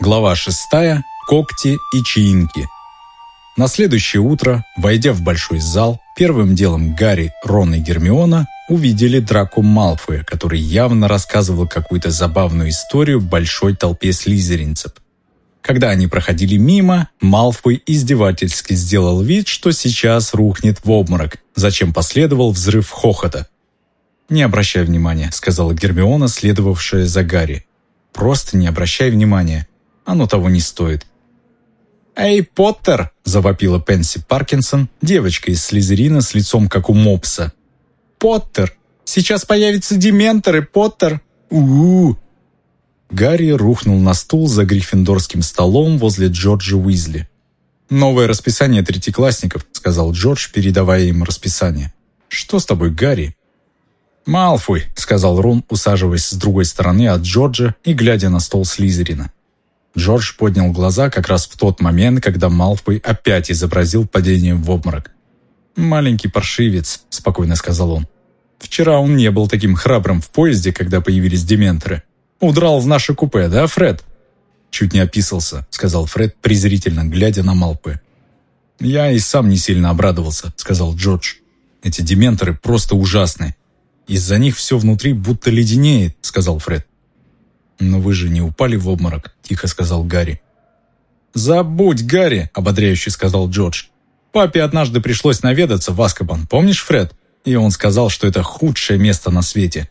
Глава 6. Когти и чаинки. На следующее утро, войдя в большой зал, первым делом Гарри, Рон и Гермиона увидели драку Малфоя, который явно рассказывал какую-то забавную историю большой толпе слизеринцев. Когда они проходили мимо, Малфой издевательски сделал вид, что сейчас рухнет в обморок, зачем последовал взрыв хохота. «Не обращай внимания», — сказала Гермиона, следовавшая за Гарри. «Просто не обращай внимания. Оно того не стоит. «Эй, Поттер!» – завопила Пенси Паркинсон, девочка из Слизерина с лицом как у мопса. «Поттер! Сейчас появятся дементоры, Поттер! у, -у, Гарри рухнул на стул за гриффиндорским столом возле Джорджа Уизли. «Новое расписание третьеклассников», — сказал Джордж, передавая им расписание. «Что с тобой, Гарри?» «Малфой», — сказал Рон, усаживаясь с другой стороны от Джорджа и глядя на стол Слизерина. Джордж поднял глаза как раз в тот момент, когда Малфой опять изобразил падение в обморок. «Маленький паршивец», — спокойно сказал он. «Вчера он не был таким храбрым в поезде, когда появились дементоры. Удрал в наше купе, да, Фред?» «Чуть не описался», — сказал Фред, презрительно глядя на Малпы. «Я и сам не сильно обрадовался», — сказал Джордж. «Эти дементоры просто ужасны. Из-за них все внутри будто леденеет», — сказал Фред. «Но вы же не упали в обморок», — тихо сказал Гарри. «Забудь, Гарри», — ободряюще сказал Джордж. «Папе однажды пришлось наведаться в Аскобан, помнишь, Фред? И он сказал, что это худшее место на свете.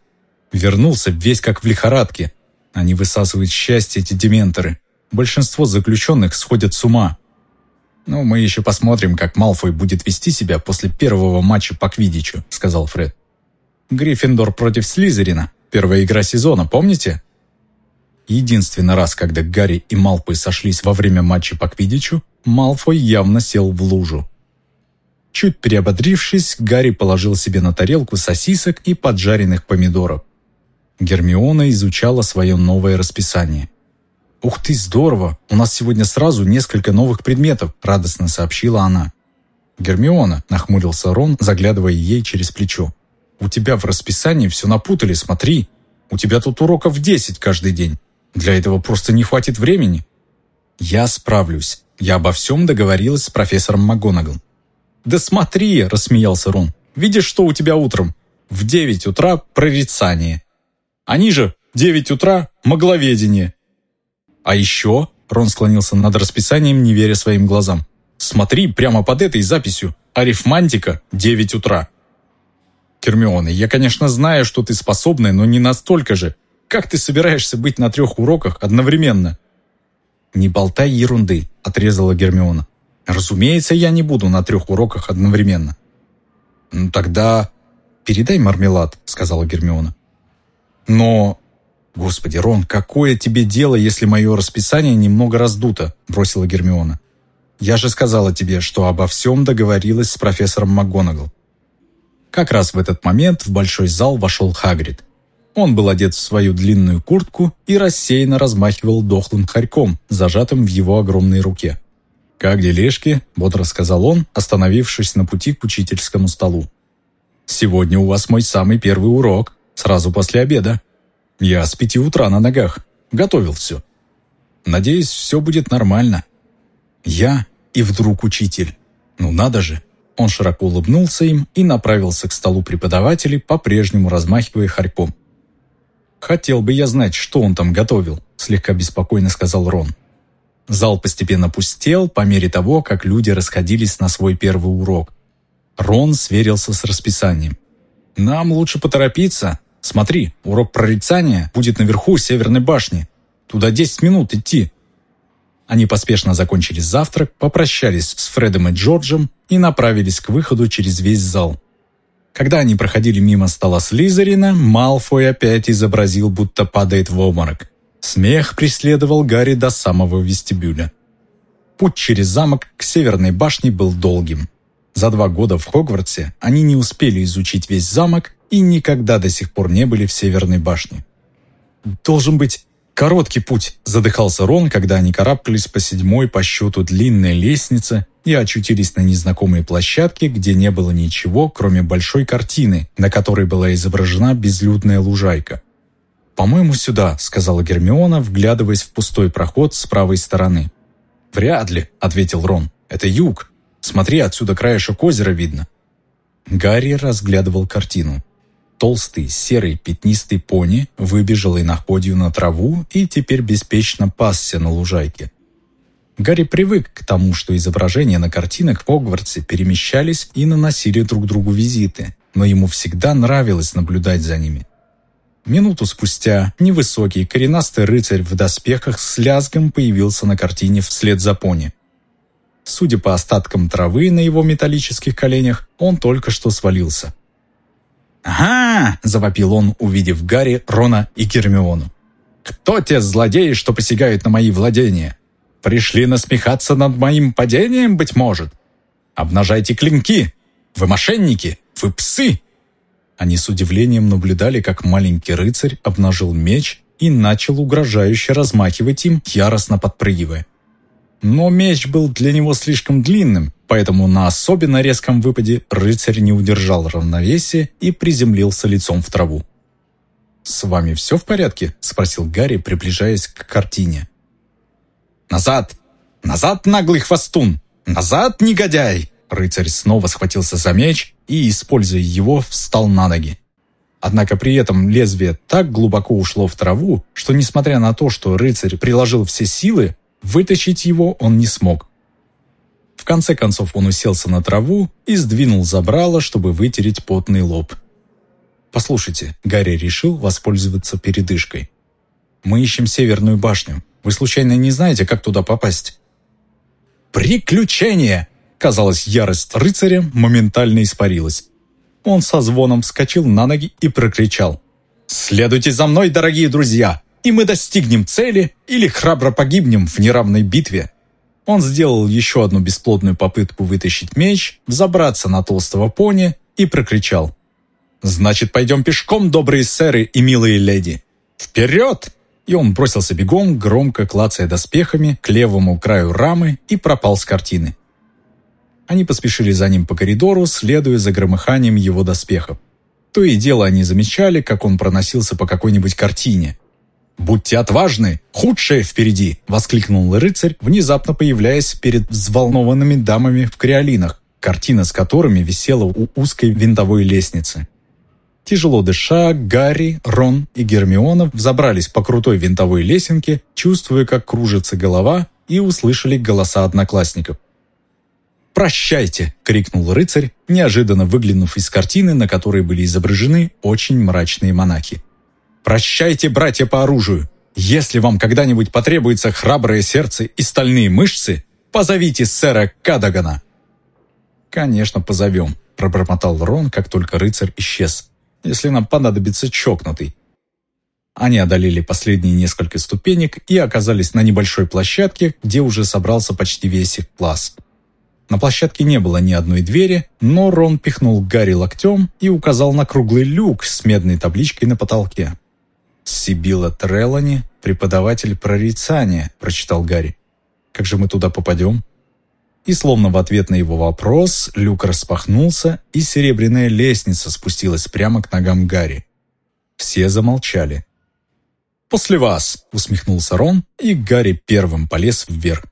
Вернулся весь как в лихорадке. Они высасывают счастье, эти дементоры. Большинство заключенных сходят с ума. «Ну, мы еще посмотрим, как Малфой будет вести себя после первого матча по Квидичу», — сказал Фред. «Гриффиндор против Слизерина. Первая игра сезона, помните? Единственный раз, когда Гарри и Малфой сошлись во время матча по квиддичу, Малфой явно сел в лужу. Чуть приободрившись, Гарри положил себе на тарелку сосисок и поджаренных помидоров. Гермиона изучала свое новое расписание. «Ух ты, здорово! У нас сегодня сразу несколько новых предметов», — радостно сообщила она. «Гермиона», — нахмурился Рон, заглядывая ей через плечо. «У тебя в расписании все напутали, смотри. У тебя тут уроков десять каждый день. Для этого просто не хватит времени. Я справлюсь. Я обо всем договорилась с профессором МакГонагал. «Да смотри!» – рассмеялся Рон. «Видишь, что у тебя утром? В девять утра прорицание. Они же девять утра магловедение. А еще, Рон склонился над расписанием, не веря своим глазам. Смотри прямо под этой записью. Арифмантика, девять утра. Кермиона, я, конечно, знаю, что ты способная, но не настолько же. Как ты собираешься быть на трех уроках одновременно?» «Не болтай ерунды», — отрезала Гермиона. «Разумеется, я не буду на трех уроках одновременно». «Ну тогда передай мармелад», — сказала Гермиона. «Но...» «Господи, Рон, какое тебе дело, если мое расписание немного раздуто?» — бросила Гермиона. «Я же сказала тебе, что обо всем договорилась с профессором МакГонагал». Как раз в этот момент в большой зал вошел Хагрид. Он был одет в свою длинную куртку и рассеянно размахивал дохлым хорьком, зажатым в его огромной руке. «Как делишки?» – бодро сказал он, остановившись на пути к учительскому столу. «Сегодня у вас мой самый первый урок, сразу после обеда. Я с пяти утра на ногах. Готовил все. Надеюсь, все будет нормально. Я и вдруг учитель. Ну надо же!» Он широко улыбнулся им и направился к столу преподавателей, по-прежнему размахивая хорьком. «Хотел бы я знать, что он там готовил», — слегка беспокойно сказал Рон. Зал постепенно пустел по мере того, как люди расходились на свой первый урок. Рон сверился с расписанием. «Нам лучше поторопиться. Смотри, урок прорицания будет наверху Северной башни. Туда 10 минут идти». Они поспешно закончили завтрак, попрощались с Фредом и Джорджем и направились к выходу через весь зал. Когда они проходили мимо стола Слизерина, Малфой опять изобразил, будто падает в обморок. Смех преследовал Гарри до самого вестибюля. Путь через замок к Северной башне был долгим. За два года в Хогвартсе они не успели изучить весь замок и никогда до сих пор не были в Северной башне. «Должен быть короткий путь», – задыхался Рон, когда они карабкались по седьмой по счету длинной лестнице и очутились на незнакомой площадке, где не было ничего, кроме большой картины, на которой была изображена безлюдная лужайка. «По-моему, сюда», — сказала Гермиона, вглядываясь в пустой проход с правой стороны. «Вряд ли», — ответил Рон. «Это юг. Смотри, отсюда краешек озера видно». Гарри разглядывал картину. Толстый, серый, пятнистый пони выбежал иноходью на траву и теперь беспечно пасся на лужайке. Гарри привык к тому, что изображения на картинах в Хогвартсе перемещались и наносили друг другу визиты, но ему всегда нравилось наблюдать за ними. Минуту спустя невысокий коренастый рыцарь в доспехах с лязгом появился на картине вслед за пони. Судя по остаткам травы на его металлических коленях, он только что свалился. «Ага!» – завопил он, увидев Гарри, Рона и Гермиону. «Кто те злодеи, что посягают на мои владения? Пришли насмехаться над моим падением, быть может? Обнажайте клинки! Вы мошенники! Вы псы!» Они с удивлением наблюдали, как маленький рыцарь обнажил меч и начал угрожающе размахивать им, яростно подпрыгивая. Но меч был для него слишком длинным, поэтому на особенно резком выпаде рыцарь не удержал равновесия и приземлился лицом в траву. «С вами все в порядке?» – спросил Гарри, приближаясь к картине. «Назад! Назад, наглый хвостун! Назад, негодяй!» Рыцарь снова схватился за меч и, используя его, встал на ноги. Однако при этом лезвие так глубоко ушло в траву, что, несмотря на то, что рыцарь приложил все силы, вытащить его он не смог. В конце концов он уселся на траву и сдвинул забрало, чтобы вытереть потный лоб. «Послушайте», — Гарри решил воспользоваться передышкой. «Мы ищем Северную башню. Вы случайно не знаете, как туда попасть?» «Приключение!» Казалось, ярость рыцаря моментально испарилась. Он со звоном вскочил на ноги и прокричал. «Следуйте за мной, дорогие друзья, и мы достигнем цели или храбро погибнем в неравной битве». Он сделал еще одну бесплодную попытку вытащить меч, взобраться на толстого пони и прокричал. «Значит, пойдем пешком, добрые сэры и милые леди! Вперед!» И он бросился бегом, громко клацая доспехами, к левому краю рамы и пропал с картины. Они поспешили за ним по коридору, следуя за громыханием его доспехов. То и дело они замечали, как он проносился по какой-нибудь картине. «Будьте отважны! Худшее впереди!» – воскликнул рыцарь, внезапно появляясь перед взволнованными дамами в креолинах, картина с которыми висела у узкой винтовой лестницы. Тяжело дыша, Гарри, Рон и Гермиона взобрались по крутой винтовой лесенке, чувствуя, как кружится голова, и услышали голоса одноклассников. «Прощайте!» — крикнул рыцарь, неожиданно выглянув из картины, на которой были изображены очень мрачные монахи. «Прощайте, братья по оружию! Если вам когда-нибудь потребуется храброе сердце и стальные мышцы, позовите сэра Кадагана!» «Конечно, позовем», — пробормотал Рон, как только рыцарь исчез. «Если нам понадобится чокнутый». Они одолели последние несколько ступенек и оказались на небольшой площадке, где уже собрался почти весь их класс. На площадке не было ни одной двери, но Рон пихнул Гарри локтем и указал на круглый люк с медной табличкой на потолке. «Сибила Трелани, преподаватель прорицания», – прочитал Гарри. «Как же мы туда попадем?» И словно в ответ на его вопрос, люк распахнулся, и серебряная лестница спустилась прямо к ногам Гарри. Все замолчали. «После вас!» – усмехнулся Рон, и Гарри первым полез вверх.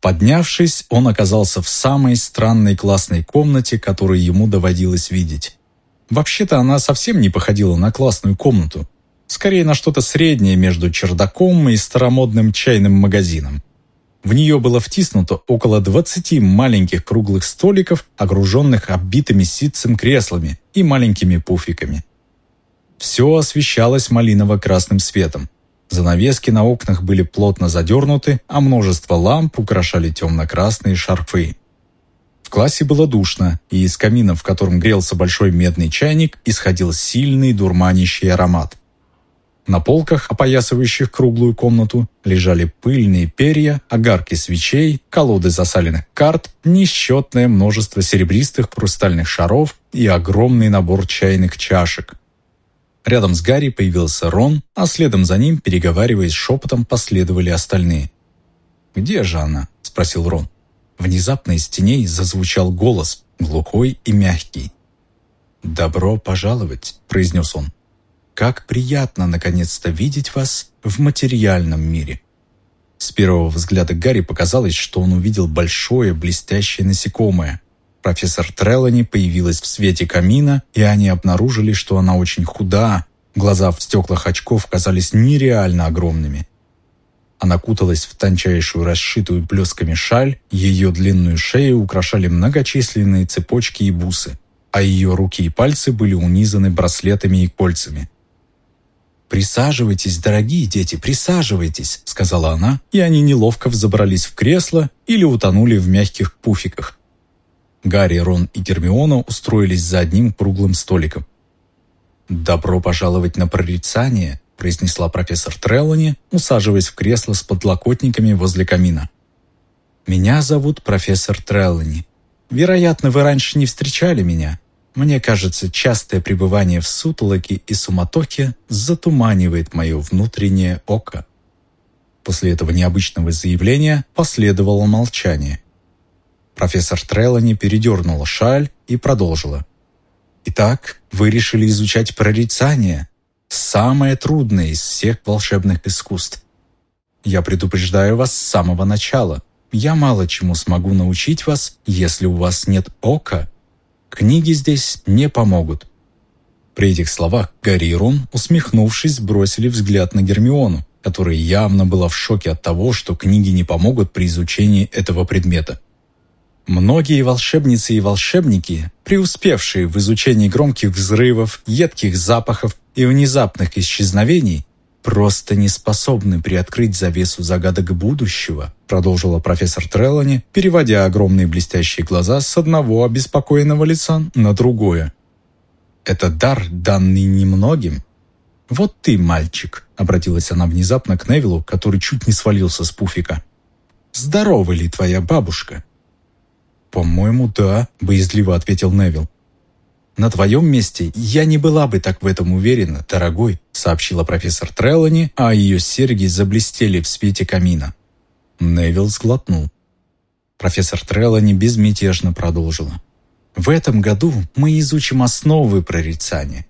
Поднявшись, он оказался в самой странной классной комнате, которую ему доводилось видеть. Вообще-то она совсем не походила на классную комнату. Скорее на что-то среднее между чердаком и старомодным чайным магазином. В нее было втиснуто около 20 маленьких круглых столиков, огруженных оббитыми ситцем креслами и маленькими пуфиками. Все освещалось малиново-красным светом. Занавески на окнах были плотно задернуты, а множество ламп украшали темно-красные шарфы. В классе было душно, и из камина, в котором грелся большой медный чайник, исходил сильный дурманящий аромат. На полках, опоясывающих круглую комнату, лежали пыльные перья, огарки свечей, колоды засаленных карт, несчетное множество серебристых хрустальных шаров и огромный набор чайных чашек. Рядом с Гарри появился Рон, а следом за ним, переговариваясь шепотом, последовали остальные. «Где же она?» – спросил Рон. Внезапно из теней зазвучал голос, глухой и мягкий. «Добро пожаловать», – произнес он. Как приятно наконец-то видеть вас в материальном мире». С первого взгляда Гарри показалось, что он увидел большое блестящее насекомое. Профессор Треллани появилась в свете камина, и они обнаружили, что она очень худа, глаза в стеклах очков казались нереально огромными. Она куталась в тончайшую расшитую блесками шаль, ее длинную шею украшали многочисленные цепочки и бусы, а ее руки и пальцы были унизаны браслетами и кольцами. «Присаживайтесь, дорогие дети, присаживайтесь», — сказала она, и они неловко взобрались в кресло или утонули в мягких пуфиках. Гарри, Рон и Гермиона устроились за одним круглым столиком. «Добро пожаловать на прорицание», — произнесла профессор Треллани, усаживаясь в кресло с подлокотниками возле камина. «Меня зовут профессор Треллани. Вероятно, вы раньше не встречали меня, мне кажется, частое пребывание в сутолоке и суматохе затуманивает мое внутреннее око. После этого необычного заявления последовало молчание. Профессор Треллани передернула шаль и продолжила. «Итак, вы решили изучать прорицание, самое трудное из всех волшебных искусств. Я предупреждаю вас с самого начала. Я мало чему смогу научить вас, если у вас нет ока Книги здесь не помогут». При этих словах Гарри и Рон, усмехнувшись, бросили взгляд на Гермиону, которая явно была в шоке от того, что книги не помогут при изучении этого предмета. Многие волшебницы и волшебники, преуспевшие в изучении громких взрывов, едких запахов и внезапных исчезновений, просто не способны приоткрыть завесу загадок будущего», продолжила профессор Треллани, переводя огромные блестящие глаза с одного обеспокоенного лица на другое. «Это дар, данный немногим». «Вот ты, мальчик», — обратилась она внезапно к Невилу, который чуть не свалился с пуфика. «Здорова ли твоя бабушка?» «По-моему, да», — боязливо ответил Невил. «На твоем месте я не была бы так в этом уверена, дорогой», сообщила профессор Треллани, а ее серьги заблестели в свете камина. Невил сглотнул. Профессор Треллани безмятежно продолжила. «В этом году мы изучим основы прорицания.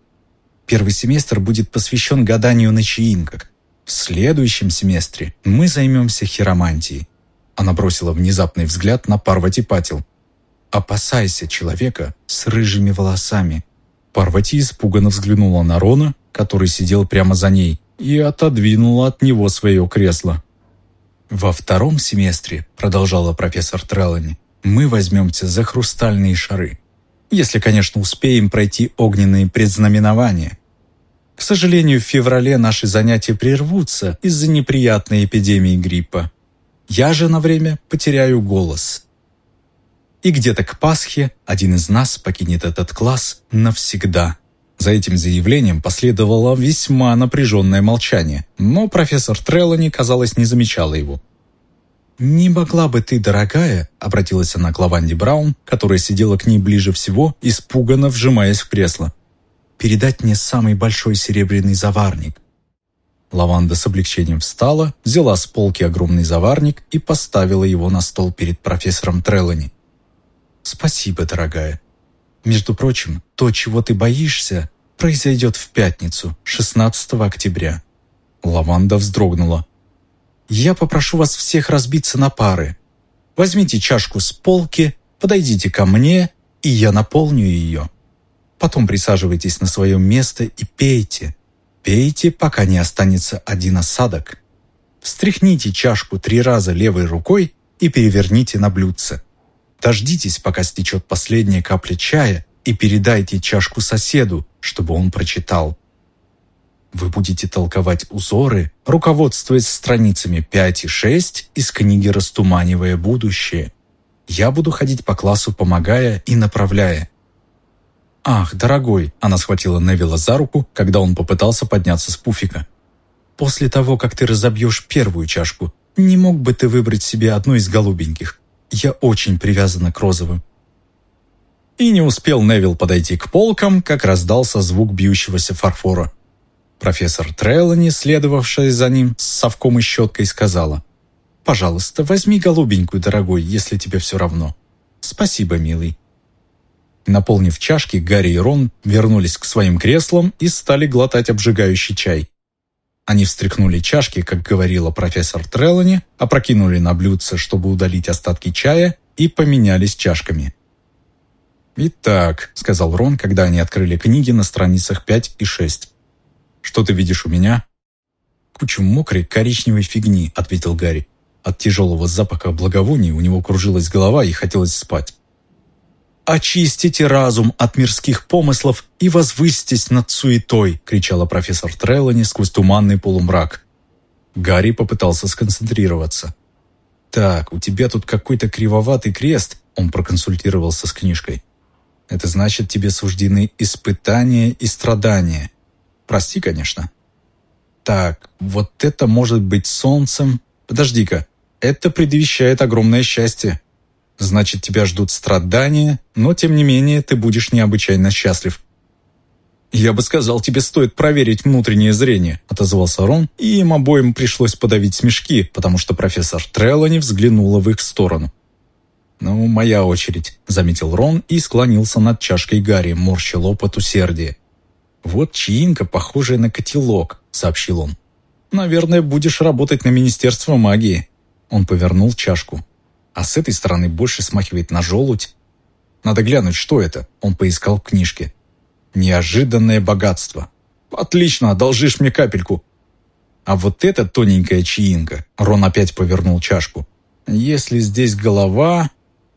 Первый семестр будет посвящен гаданию на чаинках. В следующем семестре мы займемся хиромантией». Она бросила внезапный взгляд на Парвати Патил. «Опасайся человека с рыжими волосами». Парвати испуганно взглянула на Рона, который сидел прямо за ней, и отодвинула от него свое кресло. «Во втором семестре», — продолжала профессор Треллани, «мы возьмемся за хрустальные шары. Если, конечно, успеем пройти огненные предзнаменования. К сожалению, в феврале наши занятия прервутся из-за неприятной эпидемии гриппа. Я же на время потеряю голос, и где-то к Пасхе один из нас покинет этот класс навсегда. За этим заявлением последовало весьма напряженное молчание, но профессор Треллани, казалось, не замечала его. «Не могла бы ты, дорогая», — обратилась она к Лаванде Браун, которая сидела к ней ближе всего, испуганно вжимаясь в кресло, «передать мне самый большой серебряный заварник». Лаванда с облегчением встала, взяла с полки огромный заварник и поставила его на стол перед профессором Треллани. «Спасибо, дорогая. Между прочим, то, чего ты боишься, произойдет в пятницу, 16 октября». Лаванда вздрогнула. «Я попрошу вас всех разбиться на пары. Возьмите чашку с полки, подойдите ко мне, и я наполню ее. Потом присаживайтесь на свое место и пейте. Пейте, пока не останется один осадок. Встряхните чашку три раза левой рукой и переверните на блюдце. Дождитесь, пока стечет последняя капля чая, и передайте чашку соседу, чтобы он прочитал. Вы будете толковать узоры, руководствуясь страницами 5 и 6 из книги «Растуманивая будущее». Я буду ходить по классу, помогая и направляя. «Ах, дорогой!» – она схватила Невилла за руку, когда он попытался подняться с пуфика. «После того, как ты разобьешь первую чашку, не мог бы ты выбрать себе одну из голубеньких? Я очень привязана к розовым». И не успел Невил подойти к полкам, как раздался звук бьющегося фарфора. Профессор Треллани, следовавшая за ним с совком и щеткой, сказала, «Пожалуйста, возьми голубенькую, дорогой, если тебе все равно. Спасибо, милый». Наполнив чашки, Гарри и Рон вернулись к своим креслам и стали глотать обжигающий чай. Они встряхнули чашки, как говорила профессор Треллани, опрокинули на блюдце, чтобы удалить остатки чая, и поменялись чашками. «Итак», — сказал Рон, когда они открыли книги на страницах 5 и 6. «Что ты видишь у меня?» «Кучу мокрой коричневой фигни», — ответил Гарри. От тяжелого запаха благовоний у него кружилась голова и хотелось спать. «Очистите разум от мирских помыслов и возвысьтесь над суетой!» — кричала профессор Треллани сквозь туманный полумрак. Гарри попытался сконцентрироваться. «Так, у тебя тут какой-то кривоватый крест», — он проконсультировался с книжкой. «Это значит, тебе суждены испытания и страдания. Прости, конечно». «Так, вот это может быть солнцем...» «Подожди-ка, это предвещает огромное счастье. Значит, тебя ждут страдания, но тем не менее ты будешь необычайно счастлив. «Я бы сказал, тебе стоит проверить внутреннее зрение», — отозвался Рон, и им обоим пришлось подавить смешки, потому что профессор Треллани взглянула в их сторону. «Ну, моя очередь», — заметил Рон и склонился над чашкой Гарри, морщил опыт усердия. «Вот чаинка, похожая на котелок», — сообщил он. «Наверное, будешь работать на Министерство магии». Он повернул чашку а с этой стороны больше смахивает на желудь. Надо глянуть, что это. Он поискал в книжке. Неожиданное богатство. Отлично, одолжишь мне капельку. А вот эта тоненькая чаинка. Рон опять повернул чашку. Если здесь голова,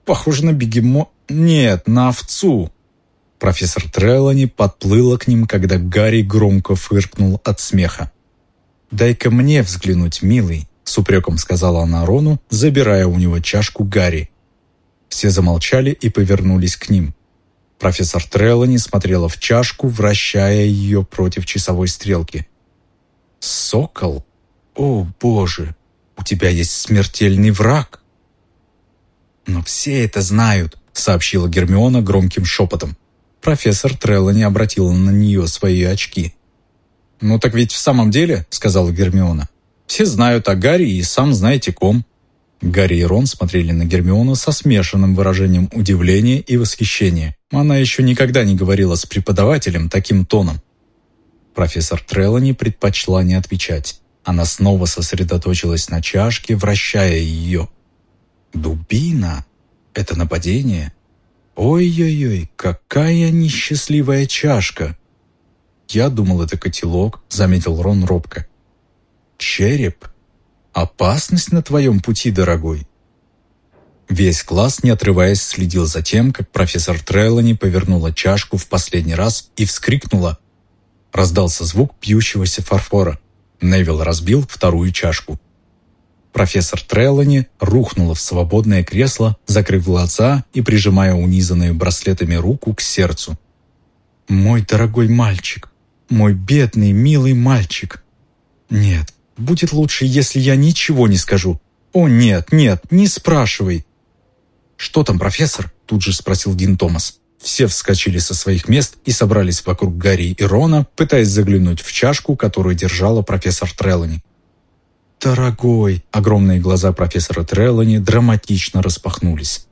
похоже на бегемо... Нет, на овцу. Профессор Треллани подплыла к ним, когда Гарри громко фыркнул от смеха. «Дай-ка мне взглянуть, милый», с упреком сказала она Рону, забирая у него чашку Гарри. Все замолчали и повернулись к ним. Профессор Треллани смотрела в чашку, вращая ее против часовой стрелки. «Сокол? О, Боже! У тебя есть смертельный враг!» «Но все это знают», — сообщила Гермиона громким шепотом. Профессор Треллани обратила на нее свои очки. «Ну так ведь в самом деле», — сказала Гермиона, все знают о Гарри и сам знаете ком». Гарри и Рон смотрели на Гермиону со смешанным выражением удивления и восхищения. Она еще никогда не говорила с преподавателем таким тоном. Профессор Треллани предпочла не отвечать. Она снова сосредоточилась на чашке, вращая ее. «Дубина? Это нападение? Ой-ой-ой, какая несчастливая чашка!» «Я думал, это котелок», — заметил Рон робко череп. Опасность на твоем пути, дорогой». Весь класс, не отрываясь, следил за тем, как профессор Треллани повернула чашку в последний раз и вскрикнула. Раздался звук пьющегося фарфора. Невил разбил вторую чашку. Профессор Треллани рухнула в свободное кресло, закрыв глаза и прижимая унизанную браслетами руку к сердцу. «Мой дорогой мальчик! Мой бедный, милый мальчик! Нет, Будет лучше, если я ничего не скажу. О, нет, нет, не спрашивай. Что там, профессор? Тут же спросил Дин Томас. Все вскочили со своих мест и собрались вокруг Гарри и Рона, пытаясь заглянуть в чашку, которую держала профессор Треллани. «Дорогой!» – огромные глаза профессора Треллани драматично распахнулись.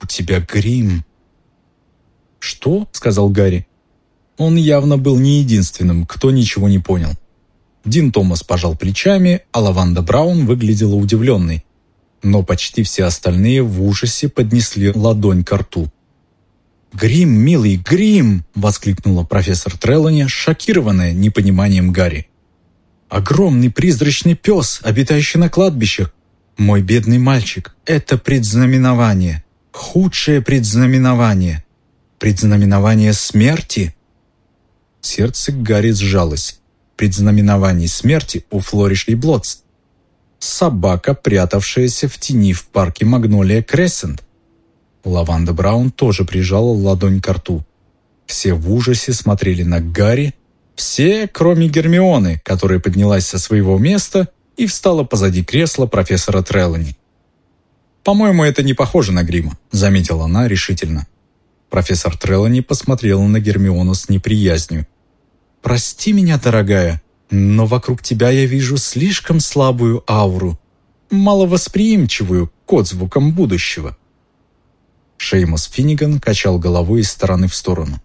«У тебя грим!» «Что?» – сказал Гарри. Он явно был не единственным, кто ничего не понял. Дин Томас пожал плечами, а Лаванда Браун выглядела удивленной. Но почти все остальные в ужасе поднесли ладонь к рту. «Грим, милый, грим!» — воскликнула профессор Треллани, шокированная непониманием Гарри. «Огромный призрачный пес, обитающий на кладбищах. Мой бедный мальчик, это предзнаменование. Худшее предзнаменование. Предзнаменование смерти?» Сердце Гарри сжалось предзнаменований смерти у Флориш и Блотс. Собака, прятавшаяся в тени в парке Магнолия Крессент. Лаванда Браун тоже прижала ладонь к рту. Все в ужасе смотрели на Гарри, все, кроме Гермионы, которая поднялась со своего места и встала позади кресла профессора Треллани. «По-моему, это не похоже на грима», — заметила она решительно. Профессор Треллани посмотрела на Гермиону с неприязнью. «Прости меня, дорогая, но вокруг тебя я вижу слишком слабую ауру, маловосприимчивую к отзвукам будущего». Шеймус Финниган качал головой из стороны в сторону.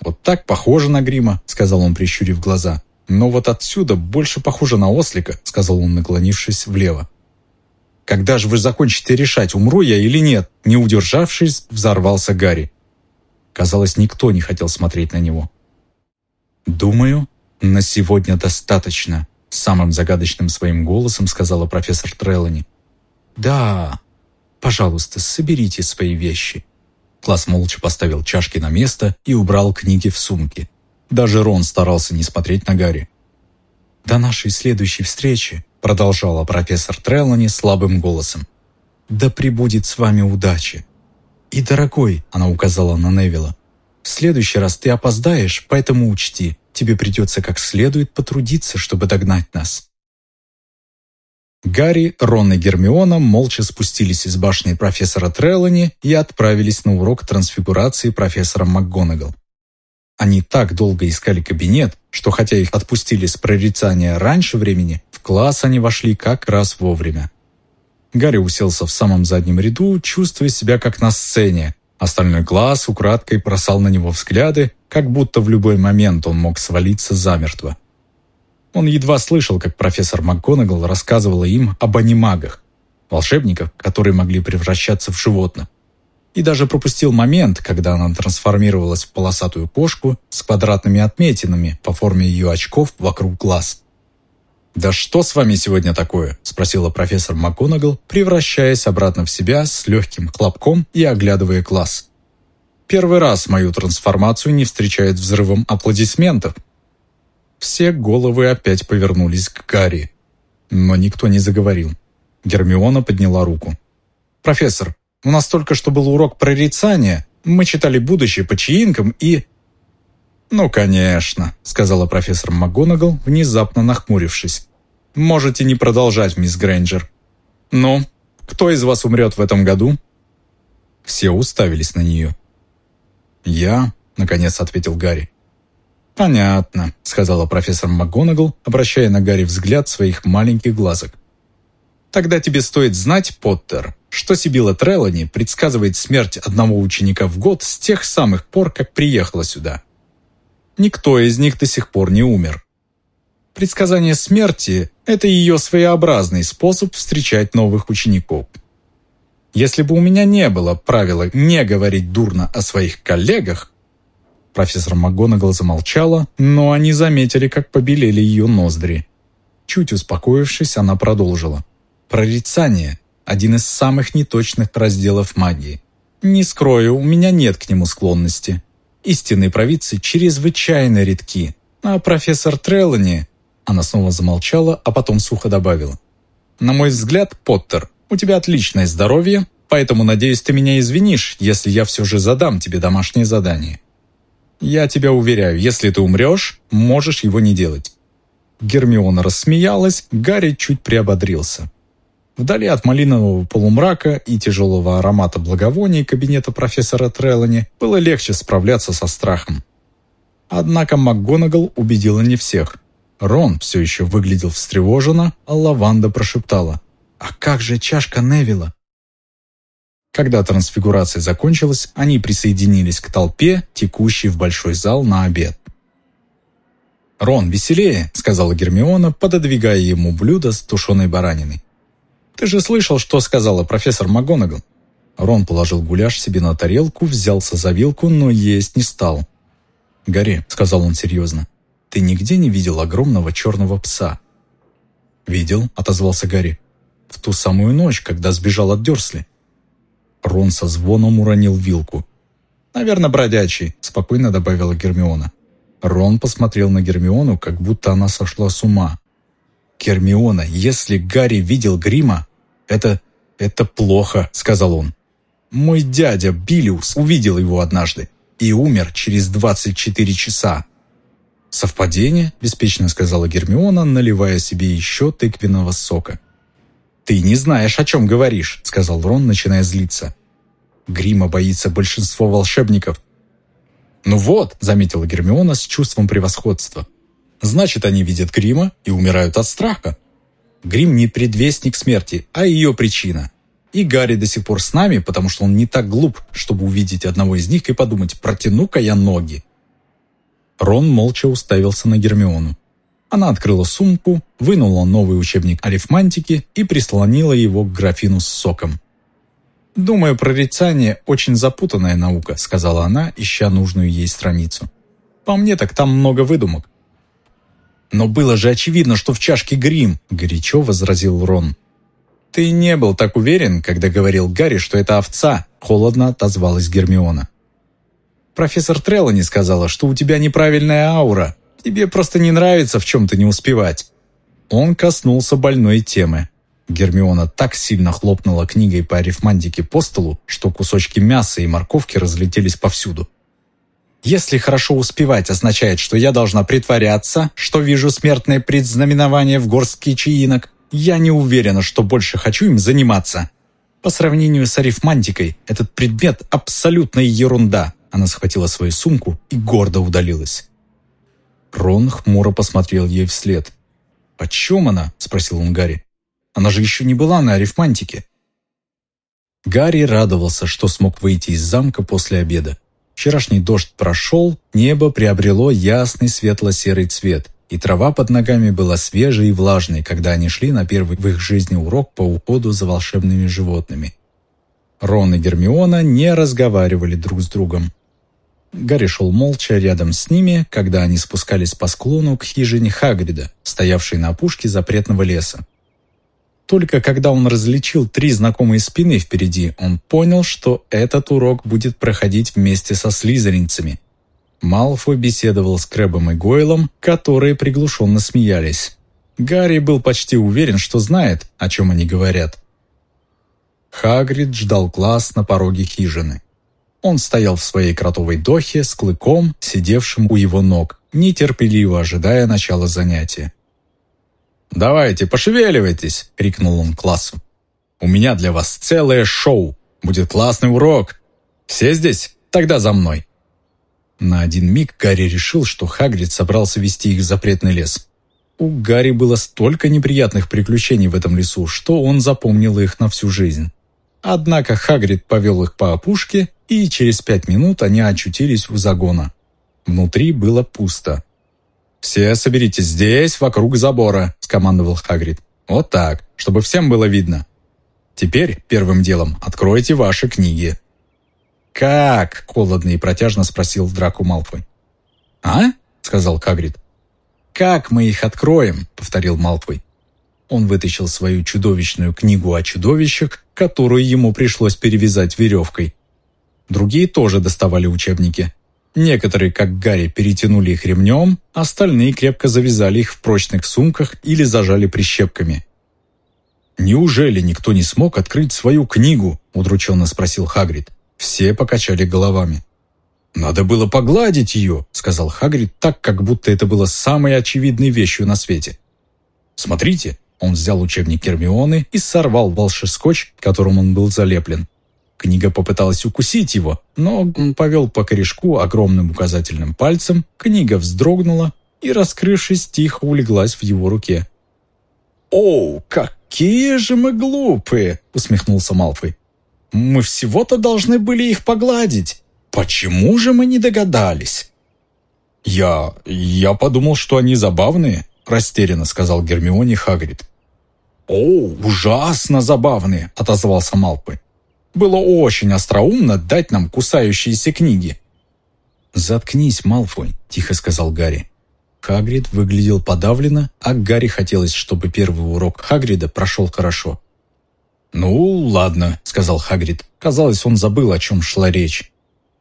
«Вот так похоже на грима», — сказал он, прищурив глаза. «Но вот отсюда больше похоже на ослика», — сказал он, наклонившись влево. «Когда же вы закончите решать, умру я или нет?» Не удержавшись, взорвался Гарри. Казалось, никто не хотел смотреть на него. «Думаю, на сегодня достаточно», — самым загадочным своим голосом сказала профессор Треллани. «Да, пожалуйста, соберите свои вещи». Класс молча поставил чашки на место и убрал книги в сумки. Даже Рон старался не смотреть на Гарри. «До нашей следующей встречи», — продолжала профессор Треллани слабым голосом. «Да пребудет с вами удача». «И, дорогой», — она указала на Невилла, «в следующий раз ты опоздаешь, поэтому учти, тебе придется как следует потрудиться, чтобы догнать нас». Гарри, Рон и Гермиона молча спустились из башни профессора Треллани и отправились на урок трансфигурации профессора МакГонагал. Они так долго искали кабинет, что хотя их отпустили с прорицания раньше времени, в класс они вошли как раз вовремя. Гарри уселся в самом заднем ряду, чувствуя себя как на сцене. Остальной класс украдкой бросал на него взгляды, как будто в любой момент он мог свалиться замертво. Он едва слышал, как профессор МакГонагал рассказывала им об анимагах, волшебниках, которые могли превращаться в животных и даже пропустил момент, когда она трансформировалась в полосатую кошку с квадратными отметинами по форме ее очков вокруг глаз. «Да что с вами сегодня такое?» – спросила профессор МакГонагал, превращаясь обратно в себя с легким хлопком и оглядывая класс. «Первый раз мою трансформацию не встречает взрывом аплодисментов». Все головы опять повернулись к Гарри, но никто не заговорил. Гермиона подняла руку. «Профессор, у нас только что был урок прорицания. Мы читали будущее по чаинкам и...» «Ну, конечно», — сказала профессор МакГонагал, внезапно нахмурившись. «Можете не продолжать, мисс Грейнджер». «Ну, кто из вас умрет в этом году?» Все уставились на нее. «Я», — наконец ответил Гарри. «Понятно», — сказала профессор МакГонагал, обращая на Гарри взгляд своих маленьких глазок. «Тогда тебе стоит знать, Поттер, что Сибила Треллани предсказывает смерть одного ученика в год с тех самых пор, как приехала сюда. Никто из них до сих пор не умер. Предсказание смерти – это ее своеобразный способ встречать новых учеников. Если бы у меня не было правила не говорить дурно о своих коллегах, профессор МакГонагал замолчала, но они заметили, как побелели ее ноздри. Чуть успокоившись, она продолжила. Прорицание один из самых неточных разделов магии. Не скрою, у меня нет к нему склонности. Истинные провидцы чрезвычайно редки. А профессор Треллани... Она снова замолчала, а потом сухо добавила. «На мой взгляд, Поттер, у тебя отличное здоровье, поэтому, надеюсь, ты меня извинишь, если я все же задам тебе домашнее задание. Я тебя уверяю, если ты умрешь, можешь его не делать». Гермиона рассмеялась, Гарри чуть приободрился. Вдали от малинового полумрака и тяжелого аромата благовоний кабинета профессора Треллани было легче справляться со страхом. Однако МакГонагал убедила не всех. Рон все еще выглядел встревоженно, а Лаванда прошептала «А как же чашка Невилла?» Когда трансфигурация закончилась, они присоединились к толпе, текущей в большой зал на обед. «Рон, веселее», — сказала Гермиона, пододвигая ему блюдо с тушеной бараниной. «Ты же слышал, что сказала профессор МакГонагал?» Рон положил гуляш себе на тарелку, взялся за вилку, но есть не стал. «Гарри», — сказал он серьезно, — «ты нигде не видел огромного черного пса?» «Видел», — отозвался Гарри. «В ту самую ночь, когда сбежал от Дёрсли». Рон со звоном уронил вилку. «Наверное, бродячий», — спокойно добавила Гермиона. Рон посмотрел на Гермиону, как будто она сошла с ума. «Гермиона, если Гарри видел грима, это... это плохо», — сказал он. «Мой дядя Билиус увидел его однажды и умер через 24 часа». «Совпадение?» – беспечно сказала Гермиона, наливая себе еще тыквенного сока. «Ты не знаешь, о чем говоришь», – сказал Рон, начиная злиться. «Грима боится большинство волшебников». «Ну вот», – заметила Гермиона с чувством превосходства. Значит, они видят Грима и умирают от страха. Грим не предвестник смерти, а ее причина. И Гарри до сих пор с нами, потому что он не так глуп, чтобы увидеть одного из них и подумать «протяну-ка я ноги». Рон молча уставился на Гермиону. Она открыла сумку, вынула новый учебник арифмантики и прислонила его к графину с соком. «Думаю, прорицание – очень запутанная наука», – сказала она, ища нужную ей страницу. «По мне так там много выдумок». «Но было же очевидно, что в чашке грим», – горячо возразил Рон. «Ты не был так уверен, когда говорил Гарри, что это овца», – холодно отозвалась Гермиона. «Профессор Треллани сказала, что у тебя неправильная аура. Тебе просто не нравится в чем-то не успевать». Он коснулся больной темы. Гермиона так сильно хлопнула книгой по арифмантике по столу, что кусочки мяса и морковки разлетелись повсюду. Если хорошо успевать означает, что я должна притворяться, что вижу смертное предзнаменование в горстке чаинок, я не уверена, что больше хочу им заниматься. По сравнению с арифмантикой, этот предмет – абсолютная ерунда. Она схватила свою сумку и гордо удалилась. Рон хмуро посмотрел ей вслед. «О чем она?» – спросил он Гарри. Она же еще не была на арифмантике. Гарри радовался, что смог выйти из замка после обеда. Вчерашний дождь прошел, небо приобрело ясный светло-серый цвет, и трава под ногами была свежей и влажной, когда они шли на первый в их жизни урок по уходу за волшебными животными. Рон и Гермиона не разговаривали друг с другом. Гарри шел молча рядом с ними, когда они спускались по склону к хижине Хагрида, стоявшей на опушке запретного леса. Только когда он различил три знакомые спины впереди, он понял, что этот урок будет проходить вместе со слизеринцами. Малфой беседовал с Крэбом и Гойлом, которые приглушенно смеялись. Гарри был почти уверен, что знает, о чем они говорят. Хагрид ждал класс на пороге хижины. Он стоял в своей кротовой дохе с клыком, сидевшим у его ног, нетерпеливо ожидая начала занятия. «Давайте, пошевеливайтесь!» — крикнул он классу. «У меня для вас целое шоу! Будет классный урок! Все здесь? Тогда за мной!» На один миг Гарри решил, что Хагрид собрался вести их в запретный лес. У Гарри было столько неприятных приключений в этом лесу, что он запомнил их на всю жизнь. Однако Хагрид повел их по опушке, и через пять минут они очутились у загона. Внутри было пусто. «Все соберитесь здесь, вокруг забора», — скомандовал Хагрид. «Вот так, чтобы всем было видно. Теперь первым делом откройте ваши книги». «Как?» — холодно и протяжно спросил Драку Малфой. «А?» — сказал Хагрид. «Как мы их откроем?» — повторил Малфой. Он вытащил свою чудовищную книгу о чудовищах, которую ему пришлось перевязать веревкой. Другие тоже доставали учебники. Некоторые, как Гарри, перетянули их ремнем, остальные крепко завязали их в прочных сумках или зажали прищепками. «Неужели никто не смог открыть свою книгу?» – удрученно спросил Хагрид. Все покачали головами. «Надо было погладить ее», – сказал Хагрид так, как будто это было самой очевидной вещью на свете. «Смотрите», – он взял учебник Гермионы и сорвал волшескотч, которым он был залеплен. Книга попыталась укусить его, но повел по корешку огромным указательным пальцем, книга вздрогнула и, раскрывшись, тихо улеглась в его руке. «О, какие же мы глупые!» — усмехнулся Малфой. «Мы всего-то должны были их погладить. Почему же мы не догадались?» «Я... я подумал, что они забавные», — растерянно сказал Гермионе Хагрид. «О, ужасно забавные!» — отозвался Малфой. Было очень остроумно дать нам кусающиеся книги». «Заткнись, Малфой», — тихо сказал Гарри. Хагрид выглядел подавленно, а Гарри хотелось, чтобы первый урок Хагрида прошел хорошо. «Ну, ладно», — сказал Хагрид. Казалось, он забыл, о чем шла речь.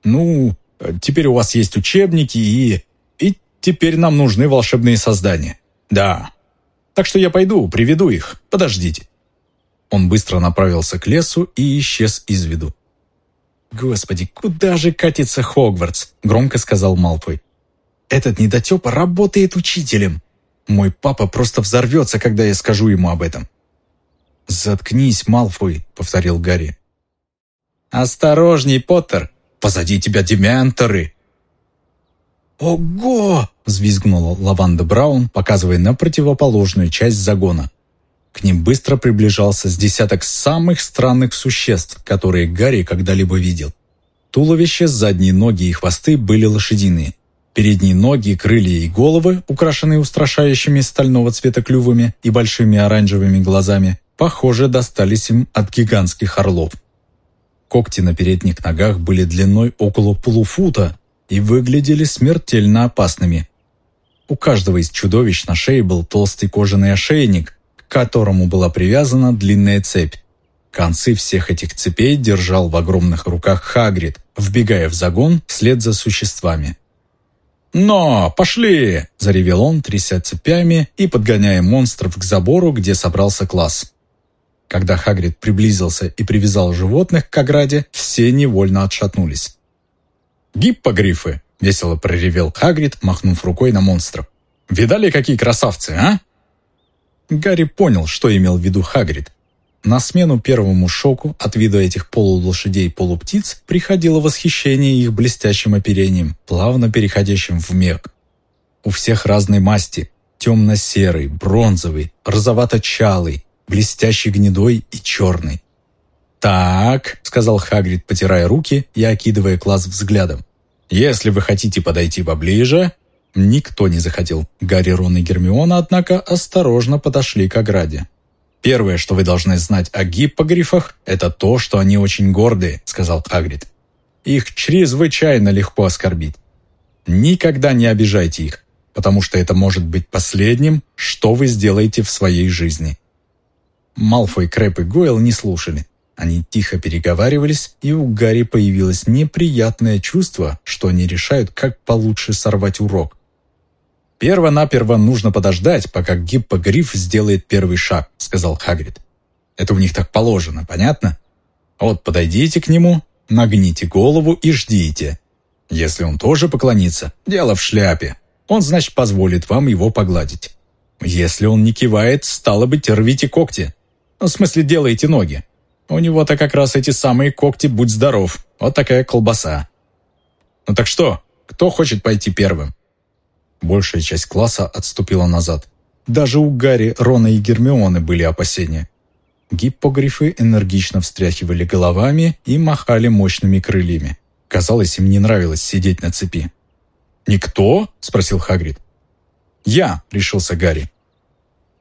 «Ну, теперь у вас есть учебники и... И теперь нам нужны волшебные создания. Да. Так что я пойду, приведу их. Подождите». Он быстро направился к лесу и исчез из виду. «Господи, куда же катится Хогвартс?» – громко сказал Малфой. «Этот недотепа работает учителем. Мой папа просто взорвется, когда я скажу ему об этом». «Заткнись, Малфой», — повторил Гарри. «Осторожней, Поттер! Позади тебя дементоры!» «Ого!» — взвизгнула Лаванда Браун, показывая на противоположную часть загона. К ним быстро приближался с десяток самых странных существ, которые Гарри когда-либо видел. Туловище, задние ноги и хвосты были лошадиные. Передние ноги, крылья и головы, украшенные устрашающими стального цвета клювами и большими оранжевыми глазами, похоже, достались им от гигантских орлов. Когти на передних ногах были длиной около полуфута и выглядели смертельно опасными. У каждого из чудовищ на шее был толстый кожаный ошейник, к которому была привязана длинная цепь. Концы всех этих цепей держал в огромных руках Хагрид, вбегая в загон вслед за существами. «Но, пошли!» – заревел он, тряся цепями и подгоняя монстров к забору, где собрался класс. Когда Хагрид приблизился и привязал животных к ограде, все невольно отшатнулись. «Гиппогрифы!» — весело проревел Хагрид, махнув рукой на монстров. «Видали, какие красавцы, а?» Гарри понял, что имел в виду Хагрид. На смену первому шоку от вида этих полулошадей-полуптиц приходило восхищение их блестящим оперением, плавно переходящим в мех. У всех разной масти – темно-серый, бронзовый, розовато-чалый, блестящий гнедой и черный. «Так», — сказал Хагрид, потирая руки и окидывая класс взглядом. «Если вы хотите подойти поближе...» Никто не захотел. Гарри, Рон и Гермиона, однако, осторожно подошли к ограде. «Первое, что вы должны знать о гиппогрифах, это то, что они очень гордые», — сказал Хагрид. «Их чрезвычайно легко оскорбить. Никогда не обижайте их, потому что это может быть последним, что вы сделаете в своей жизни». Малфой, Крэп и Гойл не слушали. Они тихо переговаривались, и у Гарри появилось неприятное чувство, что они решают, как получше сорвать урок. «Перво-наперво нужно подождать, пока гиппогриф сделает первый шаг», — сказал Хагрид. «Это у них так положено, понятно? Вот подойдите к нему, нагните голову и ждите. Если он тоже поклонится, дело в шляпе. Он, значит, позволит вам его погладить. Если он не кивает, стало быть, рвите когти. В смысле, делаете ноги. У него-то как раз эти самые когти, будь здоров. Вот такая колбаса. Ну так что, кто хочет пойти первым? Большая часть класса отступила назад. Даже у Гарри, Рона и Гермионы были опасения. Гиппогрифы энергично встряхивали головами и махали мощными крыльями. Казалось, им не нравилось сидеть на цепи. «Никто?» – спросил Хагрид. «Я», – решился Гарри.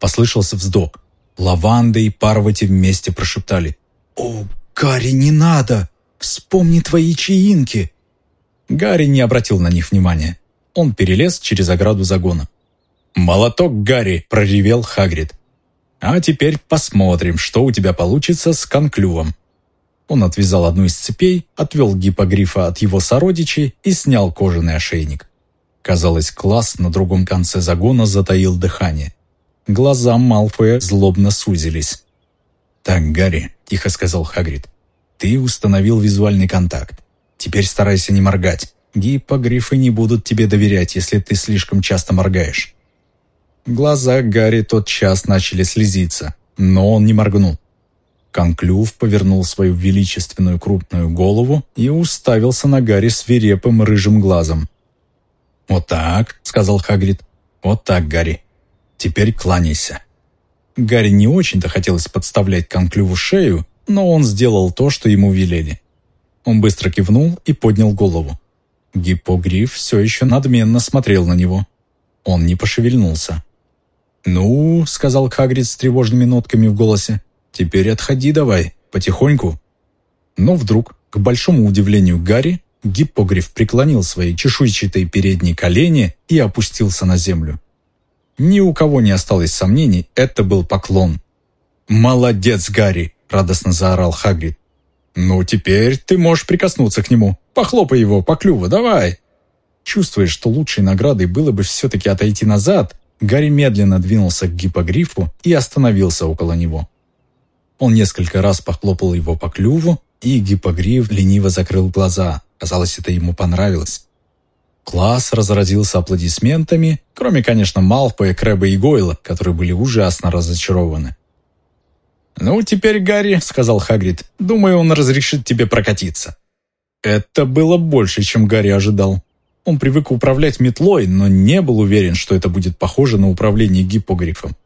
Послышался вздох. Лаванда и Парвати вместе прошептали. «О, Гарри, не надо! Вспомни твои чаинки!» Гарри не обратил на них внимания. Он перелез через ограду загона. «Молоток, Гарри!» – проревел Хагрид. «А теперь посмотрим, что у тебя получится с конклювом». Он отвязал одну из цепей, отвел гипогрифа от его сородичей и снял кожаный ошейник. Казалось, класс на другом конце загона затаил дыхание. Глаза Малфоя злобно сузились. «Так, Гарри», — тихо сказал Хагрид, — «ты установил визуальный контакт. Теперь старайся не моргать. Гиппогрифы не будут тебе доверять, если ты слишком часто моргаешь». Глаза Гарри тот час начали слезиться, но он не моргнул. Конклюв повернул свою величественную крупную голову и уставился на Гарри свирепым рыжим глазом. «Вот так», — сказал Хагрид. «Вот так, Гарри. Теперь кланяйся». Гарри не очень-то хотелось подставлять конклюву шею, но он сделал то, что ему велели. Он быстро кивнул и поднял голову. Гиппогриф все еще надменно смотрел на него. Он не пошевельнулся. «Ну», — сказал Хагрид с тревожными нотками в голосе, «теперь отходи давай, потихоньку». Но вдруг, к большому удивлению Гарри, Гиппогриф преклонил свои чешуйчатые передние колени и опустился на землю. Ни у кого не осталось сомнений, это был поклон. «Молодец, Гарри!» – радостно заорал Хагрид. «Ну, теперь ты можешь прикоснуться к нему. Похлопай его по клюву, давай!» Чувствуя, что лучшей наградой было бы все-таки отойти назад, Гарри медленно двинулся к гипогрифу и остановился около него. Он несколько раз похлопал его по клюву, и гипогриф лениво закрыл глаза. Казалось, это ему понравилось. Класс разразился аплодисментами, кроме, конечно, Малфоя, Крэба и Гойла, которые были ужасно разочарованы. «Ну, теперь, Гарри», — сказал Хагрид, — «думаю, он разрешит тебе прокатиться». Это было больше, чем Гарри ожидал. Он привык управлять метлой, но не был уверен, что это будет похоже на управление гиппогрифом.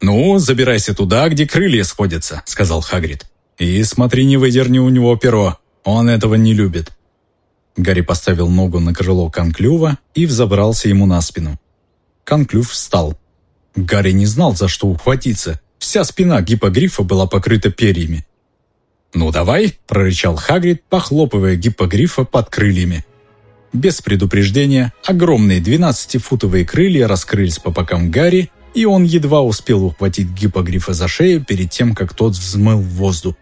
«Ну, забирайся туда, где крылья сходятся», — сказал Хагрид. «И смотри, не выдерни у него перо. Он этого не любит». Гарри поставил ногу на крыло Конклюва и взобрался ему на спину. Конклюв встал. Гарри не знал, за что ухватиться. Вся спина гипогрифа была покрыта перьями. «Ну давай», — прорычал Хагрид, похлопывая гипогрифа под крыльями. Без предупреждения огромные двенадцатифутовые крылья раскрылись по бокам Гарри, и он едва успел ухватить гипогрифа за шею перед тем, как тот взмыл в воздух.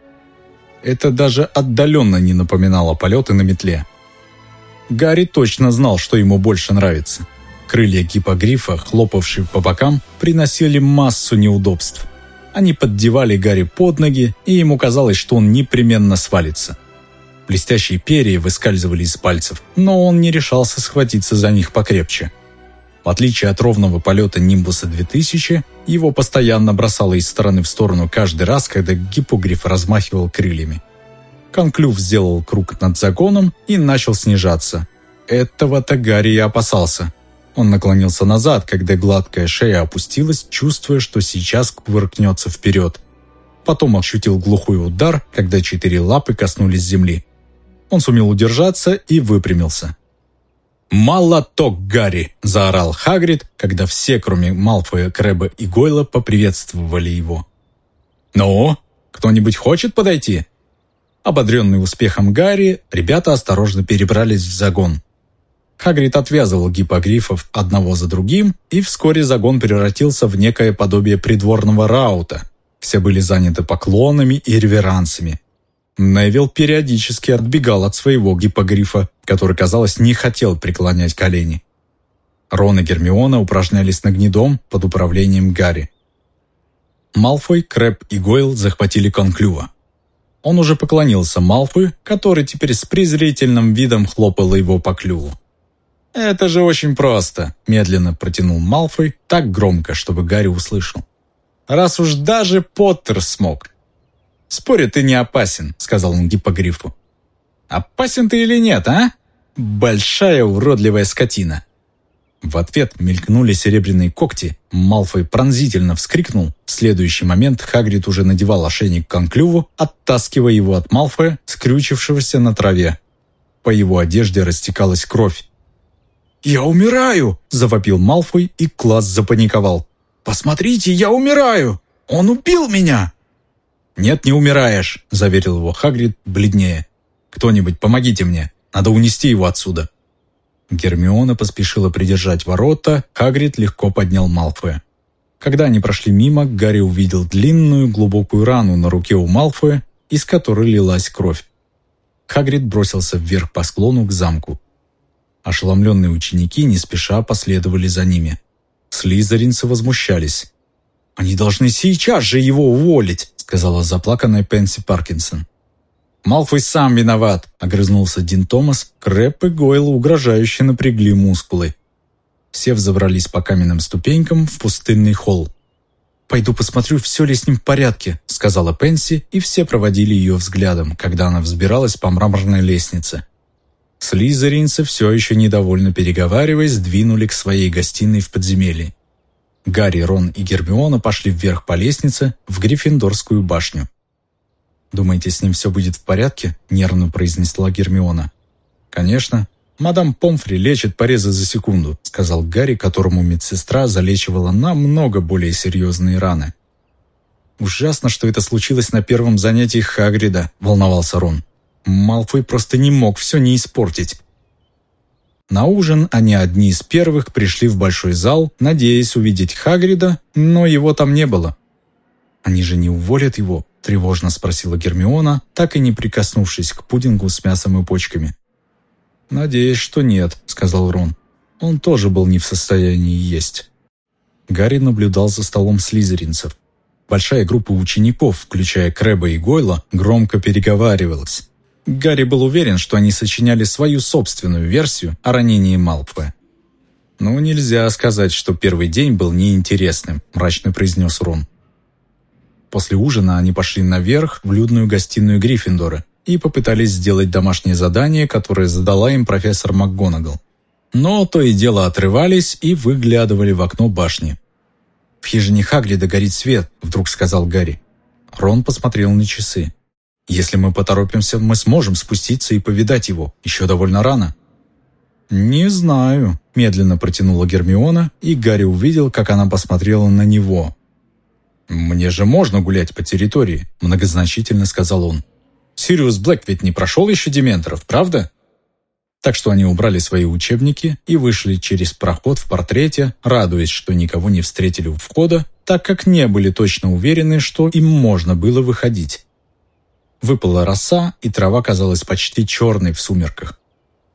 Это даже отдаленно не напоминало полеты на метле. Гарри точно знал, что ему больше нравится. Крылья гипогрифа, хлопавшие по бокам, приносили массу неудобств. Они поддевали Гарри под ноги, и ему казалось, что он непременно свалится. Блестящие перья выскальзывали из пальцев, но он не решался схватиться за них покрепче. В отличие от ровного полета Нимбуса 2000, его постоянно бросало из стороны в сторону каждый раз, когда гиппогриф размахивал крыльями. Конклюв сделал круг над загоном и начал снижаться. Этого-то Гарри и опасался. Он наклонился назад, когда гладкая шея опустилась, чувствуя, что сейчас кувыркнется вперед. Потом ощутил глухой удар, когда четыре лапы коснулись земли. Он сумел удержаться и выпрямился. «Молоток, Гарри!» – заорал Хагрид, когда все, кроме Малфоя, Крэба и Гойла, поприветствовали его. «Ну, кто-нибудь хочет подойти?» Ободренный успехом Гарри, ребята осторожно перебрались в загон. Хагрид отвязывал гипогрифов одного за другим, и вскоре загон превратился в некое подобие придворного раута. Все были заняты поклонами и реверансами. Невил периодически отбегал от своего гипогрифа, который, казалось, не хотел преклонять колени. Рон и Гермиона упражнялись на гнедом под управлением Гарри. Малфой, Крэп и Гойл захватили Конклюва. Он уже поклонился Малфою, который теперь с презрительным видом хлопал его по клюву. «Это же очень просто», – медленно протянул Малфой, так громко, чтобы Гарри услышал. «Раз уж даже Поттер смог, «Спорю, ты не опасен», — сказал он гипогрифу. «Опасен ты или нет, а? Большая уродливая скотина». В ответ мелькнули серебряные когти, Малфой пронзительно вскрикнул. В следующий момент Хагрид уже надевал ошейник к конклюву, оттаскивая его от Малфоя, скрючившегося на траве. По его одежде растекалась кровь. «Я умираю!» – завопил Малфой, и класс запаниковал. «Посмотрите, я умираю! Он убил меня!» «Нет, не умираешь», — заверил его Хагрид бледнее. «Кто-нибудь, помогите мне. Надо унести его отсюда». Гермиона поспешила придержать ворота, Хагрид легко поднял Малфоя. Когда они прошли мимо, Гарри увидел длинную глубокую рану на руке у Малфоя, из которой лилась кровь. Хагрид бросился вверх по склону к замку. Ошеломленные ученики не спеша последовали за ними. Слизеринцы возмущались. «Они должны сейчас же его уволить!» сказала заплаканная Пенси Паркинсон. «Малфой сам виноват», — огрызнулся Дин Томас. Крэп и Гойл угрожающе напрягли мускулы. Все взобрались по каменным ступенькам в пустынный холл. «Пойду посмотрю, все ли с ним в порядке», — сказала Пенси, и все проводили ее взглядом, когда она взбиралась по мраморной лестнице. Слизеринцы, все еще недовольно переговариваясь, двинули к своей гостиной в подземелье. Гарри, Рон и Гермиона пошли вверх по лестнице в Гриффиндорскую башню. «Думаете, с ним все будет в порядке?» – нервно произнесла Гермиона. «Конечно. Мадам Помфри лечит порезы за секунду», – сказал Гарри, которому медсестра залечивала намного более серьезные раны. «Ужасно, что это случилось на первом занятии Хагрида», – волновался Рон. «Малфой просто не мог все не испортить. На ужин они одни из первых пришли в большой зал, надеясь увидеть Хагрида, но его там не было. «Они же не уволят его?» – тревожно спросила Гермиона, так и не прикоснувшись к пудингу с мясом и почками. «Надеюсь, что нет», – сказал Рон. Он тоже был не в состоянии есть. Гарри наблюдал за столом слизеринцев. Большая группа учеников, включая Крэба и Гойла, громко переговаривалась. Гарри был уверен, что они сочиняли свою собственную версию о ранении Малфоя. «Ну, нельзя сказать, что первый день был неинтересным», – мрачно произнес Рон. После ужина они пошли наверх в людную гостиную Гриффиндора и попытались сделать домашнее задание, которое задала им профессор МакГонагал. Но то и дело отрывались и выглядывали в окно башни. «В хижине Хагрида горит свет», — вдруг сказал Гарри. Рон посмотрел на часы. «Если мы поторопимся, мы сможем спуститься и повидать его. Еще довольно рано». «Не знаю», — медленно протянула Гермиона, и Гарри увидел, как она посмотрела на него. «Мне же можно гулять по территории», — многозначительно сказал он. «Сириус Блэк ведь не прошел еще Дементоров, правда?» Так что они убрали свои учебники и вышли через проход в портрете, радуясь, что никого не встретили у входа, так как не были точно уверены, что им можно было выходить. Выпала роса, и трава казалась почти черной в сумерках.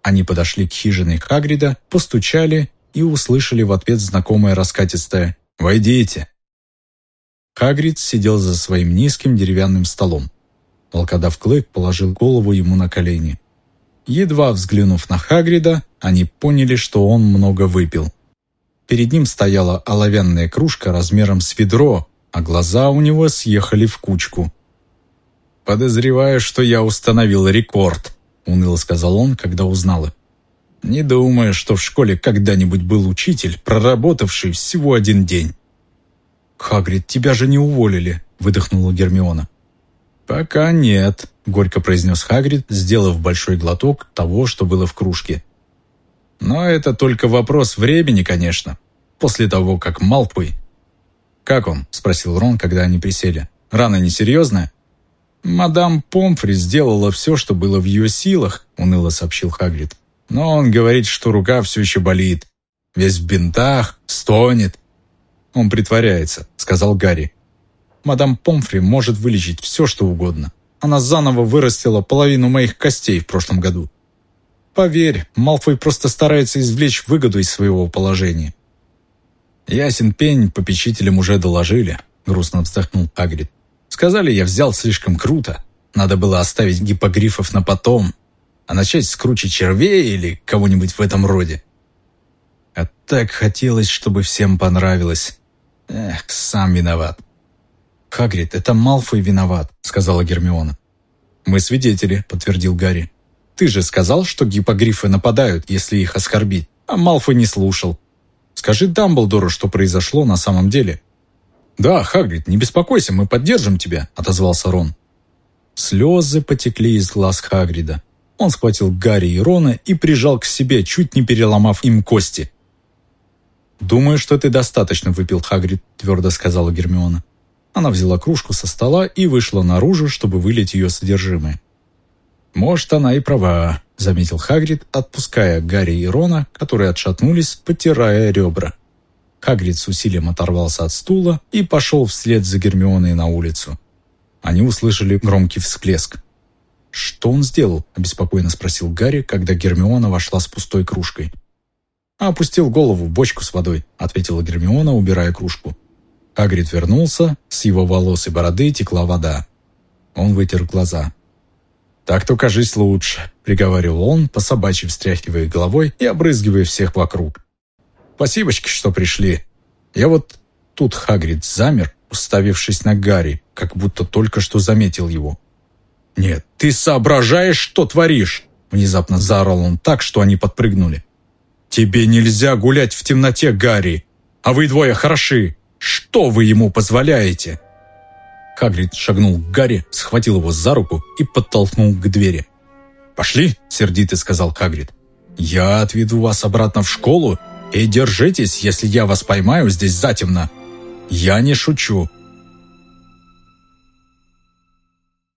Они подошли к хижине Хагрида, постучали и услышали в ответ знакомое раскатистое «Войдите». Хагрид сидел за своим низким деревянным столом. Волкодав Клык положил голову ему на колени. Едва взглянув на Хагрида, они поняли, что он много выпил. Перед ним стояла оловянная кружка размером с ведро, а глаза у него съехали в кучку. «Подозреваю, что я установил рекорд», — уныло сказал он, когда узнал. «Не думаю, что в школе когда-нибудь был учитель, проработавший всего один день». «Хагрид, тебя же не уволили», — выдохнула Гермиона. «Пока нет», — горько произнес Хагрид, сделав большой глоток того, что было в кружке. «Но это только вопрос времени, конечно. После того, как Малпой...» «Как он?» — спросил Рон, когда они присели. «Рана несерьезная?» «Мадам Помфри сделала все, что было в ее силах», — уныло сообщил Хагрид. «Но он говорит, что рука все еще болит. Весь в бинтах, стонет». «Он притворяется», — сказал Гарри. «Мадам Помфри может вылечить все, что угодно. Она заново вырастила половину моих костей в прошлом году. Поверь, Малфой просто старается извлечь выгоду из своего положения». «Ясен пень, попечителям уже доложили», — грустно вздохнул Агрид. «Сказали, я взял слишком круто. Надо было оставить гипогрифов на потом, а начать с круче червей или кого-нибудь в этом роде. А так хотелось, чтобы всем понравилось. Эх, сам виноват. «Хагрид, это Малфой виноват», — сказала Гермиона. «Мы свидетели», — подтвердил Гарри. «Ты же сказал, что гипогрифы нападают, если их оскорбить, а Малфой не слушал. Скажи Дамблдору, что произошло на самом деле». «Да, Хагрид, не беспокойся, мы поддержим тебя», — отозвался Рон. Слезы потекли из глаз Хагрида. Он схватил Гарри и Рона и прижал к себе, чуть не переломав им кости. «Думаю, что ты достаточно выпил, Хагрид», — твердо сказала Гермиона. Она взяла кружку со стола и вышла наружу, чтобы вылить ее содержимое. «Может, она и права», — заметил Хагрид, отпуская Гарри и Рона, которые отшатнулись, потирая ребра. Хагрид с усилием оторвался от стула и пошел вслед за Гермионой на улицу. Они услышали громкий всплеск. «Что он сделал?» – обеспокоенно спросил Гарри, когда Гермиона вошла с пустой кружкой. «Опустил голову в бочку с водой», – ответила Гермиона, убирая кружку. Агрид вернулся, с его волос и бороды текла вода. Он вытер глаза. «Так-то, кажись, лучше», — приговаривал он, по собачьи встряхивая головой и обрызгивая всех вокруг. «Спасибочки, что пришли. Я вот...» Тут Хагрид замер, уставившись на Гарри, как будто только что заметил его. «Нет, ты соображаешь, что творишь!» Внезапно заорал он так, что они подпрыгнули. «Тебе нельзя гулять в темноте, Гарри! А вы двое хороши! Что вы ему позволяете?» Хагрид шагнул к Гарри, схватил его за руку и подтолкнул к двери. «Пошли», — сердито сказал Хагрид. «Я отведу вас обратно в школу, и держитесь, если я вас поймаю здесь затемно. Я не шучу.